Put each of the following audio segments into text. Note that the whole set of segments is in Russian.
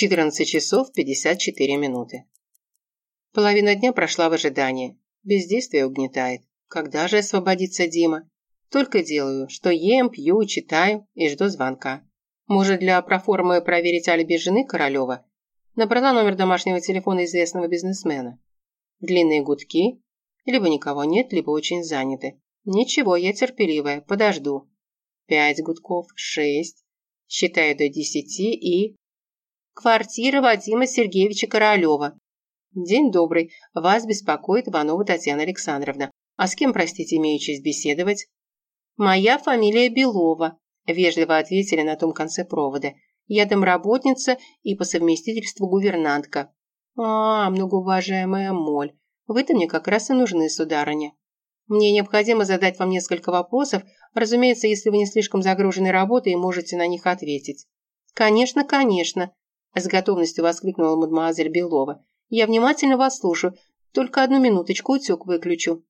14 часов 54 минуты. Половина дня прошла в ожидании. Бездействие угнетает. Когда же освободится Дима? Только делаю, что ем, пью, читаю и жду звонка. Может, для проформы проверить алиби жены Королева? Набрала номер домашнего телефона известного бизнесмена. Длинные гудки. Либо никого нет, либо очень заняты. Ничего, я терпеливая, подожду. Пять гудков, шесть. Считаю до десяти и... Квартира Вадима Сергеевича Королева. День добрый. Вас беспокоит Иванова Татьяна Александровна. А с кем, простите, имею честь беседовать? Моя фамилия Белова. Вежливо ответили на том конце провода. Я домработница и по совместительству гувернантка. А, многоуважаемая Моль, вы-то мне как раз и нужны, сударыня. Мне необходимо задать вам несколько вопросов, разумеется, если вы не слишком загружены работой и можете на них ответить. Конечно, конечно, с готовностью воскликнула мадемуазель Белова. Я внимательно вас слушаю, только одну минуточку утюг выключу.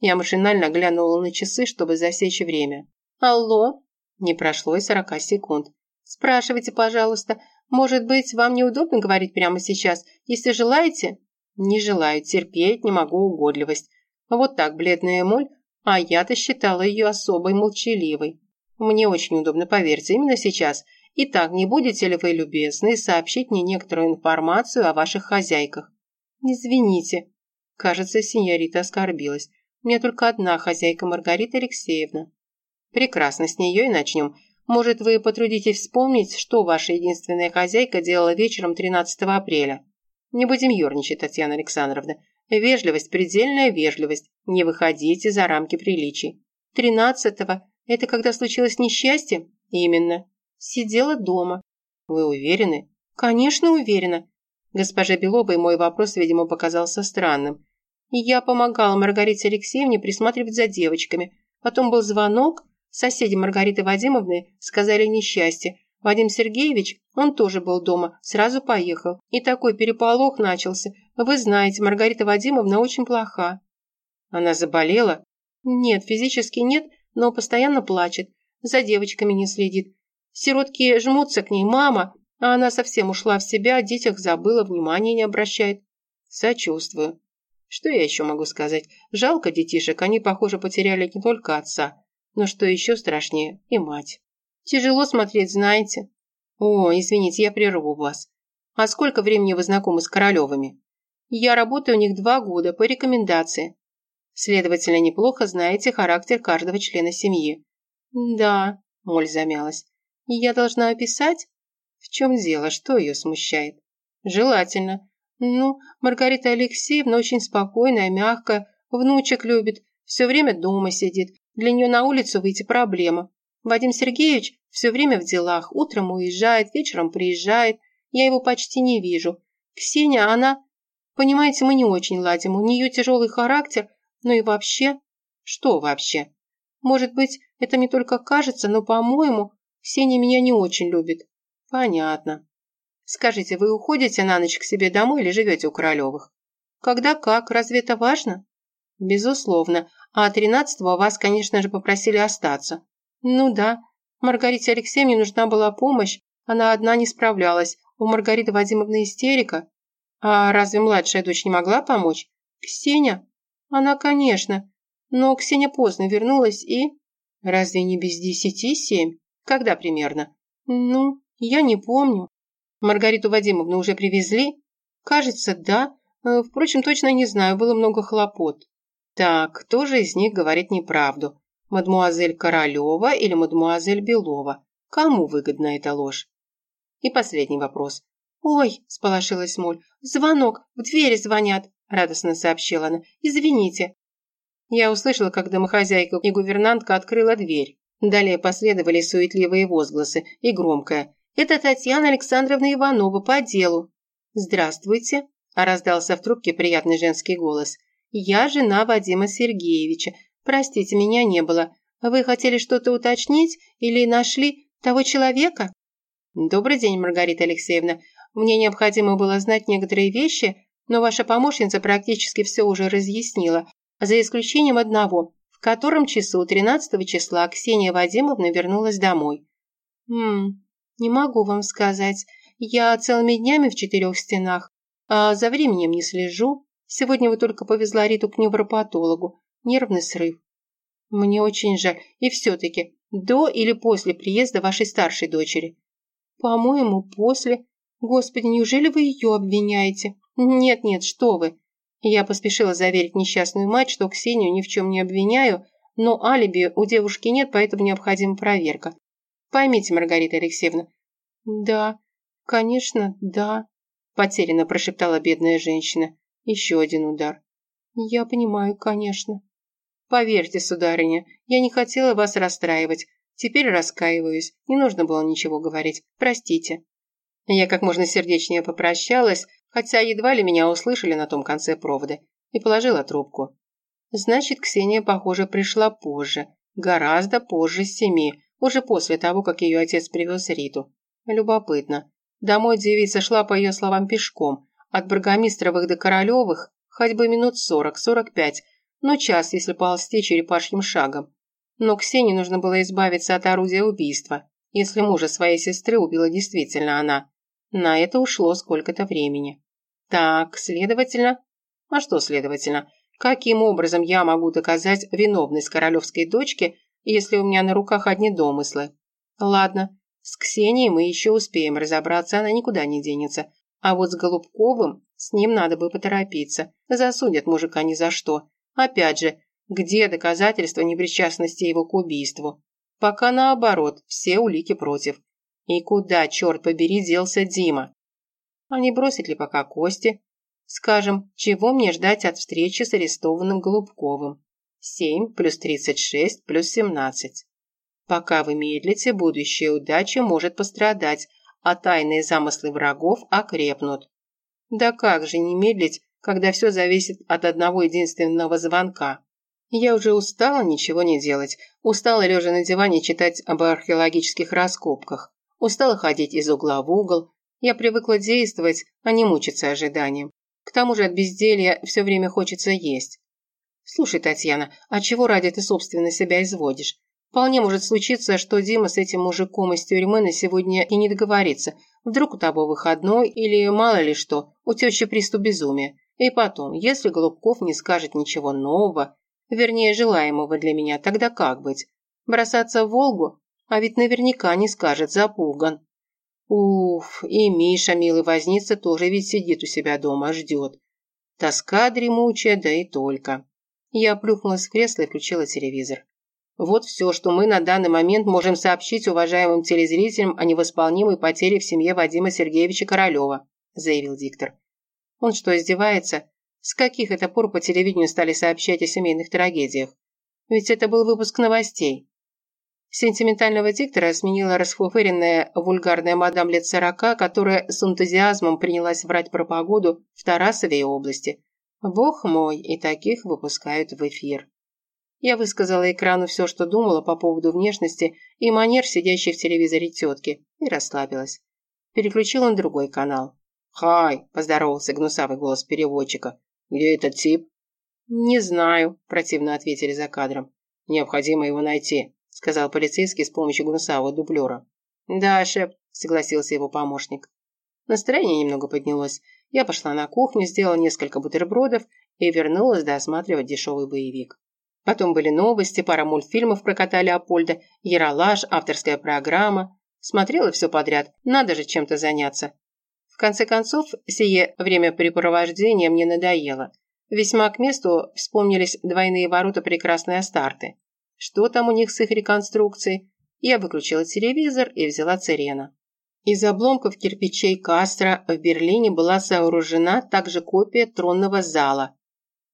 Я машинально глянула на часы, чтобы засечь время. Алло? Не прошло и сорока секунд. Спрашивайте, пожалуйста. Может быть, вам неудобно говорить прямо сейчас? Если желаете? Не желаю, терпеть не могу угодливость. Вот так, бледная моль, а я-то считала ее особой молчаливой. Мне очень удобно, поверьте, именно сейчас. Итак, не будете ли вы любезны сообщить мне некоторую информацию о ваших хозяйках? Извините. Кажется, сеньорита оскорбилась. У меня только одна хозяйка, Маргарита Алексеевна. Прекрасно, с нее и начнем. Может, вы потрудитесь вспомнить, что ваша единственная хозяйка делала вечером 13 апреля? Не будем ерничать, Татьяна Александровна. Вежливость, предельная вежливость. Не выходите за рамки приличий. Тринадцатого – это когда случилось несчастье? Именно. Сидела дома. Вы уверены? Конечно, уверена. Госпоже Беловой мой вопрос, видимо, показался странным. Я помогала Маргарите Алексеевне присматривать за девочками. Потом был звонок. Соседи Маргариты Вадимовны сказали несчастье. Вадим Сергеевич, он тоже был дома, сразу поехал. И такой переполох начался. Вы знаете, Маргарита Вадимовна очень плоха. Она заболела? Нет, физически нет, но постоянно плачет. За девочками не следит. Сиротки жмутся к ней, мама, а она совсем ушла в себя, о детях забыла, внимания не обращает. Сочувствую. Что я еще могу сказать? Жалко детишек, они, похоже, потеряли не только отца, но что еще страшнее, и мать. Тяжело смотреть, знаете. О, извините, я прерву вас. А сколько времени вы знакомы с Королевыми? Я работаю у них два года по рекомендации. Следовательно, неплохо знаете характер каждого члена семьи. Да, Моль замялась. Я должна описать? В чем дело, что ее смущает? Желательно. Ну, Маргарита Алексеевна очень спокойная, мягкая, внучек любит, все время дома сидит. Для нее на улицу выйти проблема. Вадим Сергеевич все время в делах, утром уезжает, вечером приезжает, я его почти не вижу. Ксения, она... Понимаете, мы не очень ладим, у нее тяжелый характер, ну и вообще... Что вообще? Может быть, это мне только кажется, но, по-моему, Ксения меня не очень любит. Понятно. Скажите, вы уходите на ночь к себе домой или живете у Королевых? Когда как? Разве это важно? Безусловно. А тринадцатого вас, конечно же, попросили остаться. Ну да. Маргарите Алексеевне нужна была помощь. Она одна не справлялась. У Маргариты Вадимовны истерика. А разве младшая дочь не могла помочь? Ксения? Она, конечно. Но Ксения поздно вернулась и... Разве не без десяти семь? Когда примерно? Ну, я не помню. Маргариту Вадимовну уже привезли? Кажется, да. Э, впрочем, точно не знаю, было много хлопот. Так, кто же из них говорит неправду? Мадмуазель Королева или мадмуазель Белова? Кому выгодна эта ложь? И последний вопрос. «Ой!» – сполошилась Моль. «Звонок! В двери звонят!» – радостно сообщила она. «Извините!» Я услышала, как домохозяйка и гувернантка открыла дверь. Далее последовали суетливые возгласы и громкое это Татьяна Александровна Иванова по делу. Здравствуйте, раздался в трубке приятный женский голос. Я жена Вадима Сергеевича. Простите, меня не было. Вы хотели что-то уточнить или нашли того человека? Добрый день, Маргарита Алексеевна. Мне необходимо было знать некоторые вещи, но ваша помощница практически все уже разъяснила, за исключением одного, котором часу 13 числа Ксения Вадимовна вернулась домой. Хм, «Не могу вам сказать. я целыми днями в четырех стенах, а за временем не слежу. Сегодня вы только повезла Риту к невропатологу. Нервный срыв. Мне очень жаль. И все-таки, до или после приезда вашей старшей дочери? По-моему, после. Господи, неужели вы ее обвиняете? Нет-нет, что вы. Я поспешила заверить несчастную мать, что Ксению ни в чем не обвиняю, но алиби у девушки нет, поэтому необходима проверка. Поймите, Маргарита Алексеевна. Да, конечно, да, потерянно прошептала бедная женщина. Еще один удар. Я понимаю, конечно. Поверьте, сударыня, я не хотела вас расстраивать. Теперь раскаиваюсь. Не нужно было ничего говорить. Простите. Я как можно сердечнее попрощалась, хотя едва ли меня услышали на том конце провода, и положила трубку. Значит, Ксения, похоже, пришла позже, гораздо позже семи, уже после того, как ее отец привез Риту. Любопытно. Домой девица шла, по ее словам, пешком. От Бургомистровых до Королевых ходьбы минут сорок-сорок пять, но час, если ползти черепашьим шагом. Но Ксении нужно было избавиться от орудия убийства, если мужа своей сестры убила действительно она. На это ушло сколько-то времени. Так, следовательно... А что следовательно? Каким образом я могу доказать виновность королевской дочки, если у меня на руках одни домыслы? Ладно, с Ксенией мы еще успеем разобраться, она никуда не денется. А вот с Голубковым, с ним надо бы поторопиться. Засудят мужика ни за что. Опять же, где доказательства непричастности его к убийству? Пока наоборот, все улики против. И куда, черт побери, делся Дима? А не бросить ли пока кости? Скажем, чего мне ждать от встречи с арестованным Голубковым? 7 плюс 36 плюс 17. Пока вы медлите, будущая удача может пострадать, а тайные замыслы врагов окрепнут. Да как же не медлить, когда все зависит от одного единственного звонка? Я уже устала ничего не делать, устала лежа на диване читать об археологических раскопках, устала ходить из угла в угол. Я привыкла действовать, а не мучиться ожиданием. К тому же от безделья все время хочется есть. Слушай, Татьяна, а чего ради ты собственно себя изводишь? Вполне может случиться, что Дима с этим мужиком из тюрьмы на сегодня и не договорится. Вдруг у того выходной или мало ли что, у тещи приступ безумия. И потом, если Голубков не скажет ничего нового, вернее желаемого для меня, тогда как быть? Бросаться в Волгу? А ведь наверняка не скажет, запуган. Уф, и Миша, милый возница, тоже ведь сидит у себя дома, ждет. Тоска дремучая, да и только. Я плюхнулась в кресло и включила телевизор. Вот все, что мы на данный момент можем сообщить уважаемым телезрителям о невосполнимой потере в семье Вадима Сергеевича Королева, заявил диктор. Он что, издевается? С каких это пор по телевидению стали сообщать о семейных трагедиях? Ведь это был выпуск новостей. Сентиментального диктора сменила расфуфыренная вульгарная мадам лет сорока, которая с энтузиазмом принялась врать про погоду в Тарасове области. Бог мой, и таких выпускают в эфир. Я высказала экрану все, что думала по поводу внешности и манер сидящей в телевизоре тетки, и расслабилась. Переключил он другой канал. «Хай!» – поздоровался гнусавый голос переводчика. «Где этот тип?» «Не знаю», – противно ответили за кадром. «Необходимо его найти», сказал полицейский с помощью гнусавого дублера. «Да, шеф», – согласился его помощник. Настроение немного поднялось. Я пошла на кухню, сделала несколько бутербродов и вернулась досматривать дешевый боевик. Потом были новости, пара мультфильмов про кота Леопольда, Яралаш, авторская программа. Смотрела все подряд, надо же чем-то заняться. В конце концов, сие времяпрепровождение мне надоело. Весьма к месту вспомнились двойные ворота прекрасной Астарты. Что там у них с их реконструкцией? Я выключила телевизор и взяла Церена. Из обломков кирпичей Кастро в Берлине была сооружена также копия тронного зала.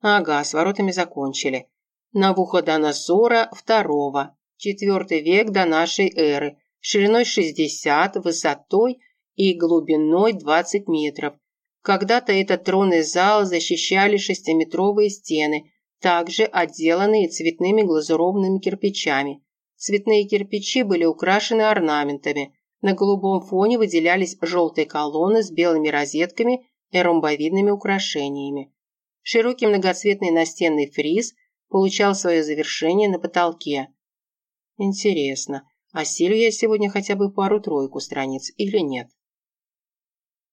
Ага, с воротами закончили. Навуходоносора II, IV век до нашей эры, шириной 60, высотой и глубиной 20 метров. Когда-то этот тронный зал защищали шестиметровые стены, также отделанные цветными глазурованными кирпичами. Цветные кирпичи были украшены орнаментами. На голубом фоне выделялись желтые колонны с белыми розетками и ромбовидными украшениями. Широкий многоцветный настенный фриз получал свое завершение на потолке. Интересно, осилю я сегодня хотя бы пару-тройку страниц или нет?